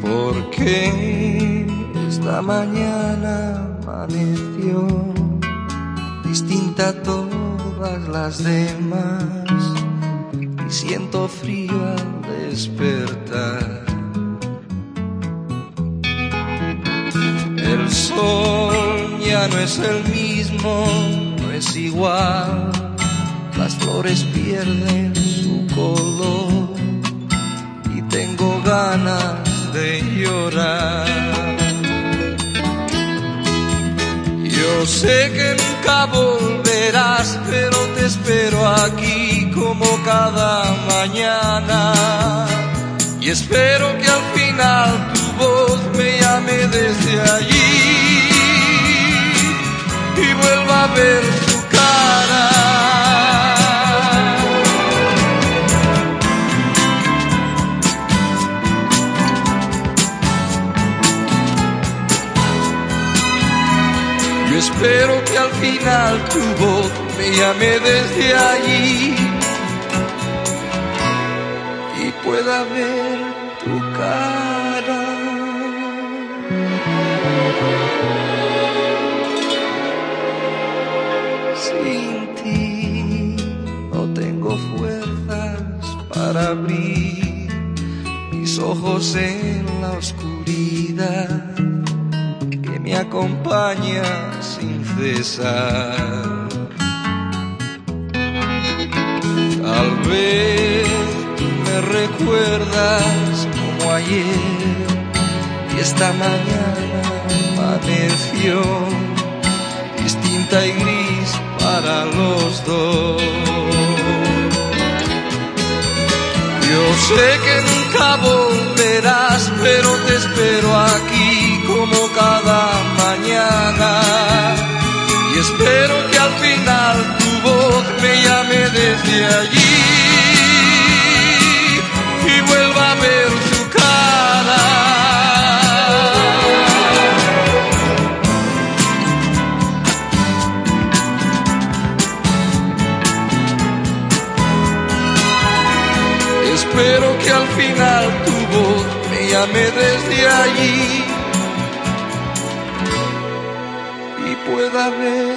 Porque esta mañana amaneció distinta a todas las demás y siento frío al despertar. El sol ya no es el mismo, no es igual, las flores pierden su color y tengo ganas de llorar. Yo sé que nunca volverás, pero te espero aquí como cada mañana. Y espero que al final tu voz me llame desde allí y vuelva a ver Yo espero que al final tu voz me llame desde allí y pueda ver tu cara. Sin ti no tengo fuerzas para abrir mis ojos en la oscuridad me acompaña sin cesar. Tal vez tú me recuerdas como ayer y esta mañana amaneció distinta y gris para los dos. Sé que nunca volverás, pero te espero aquí como cada mañana. Y espero que al final tu voz me llame desde allí Espero que al final tu voz me llame desde allí y pueda ver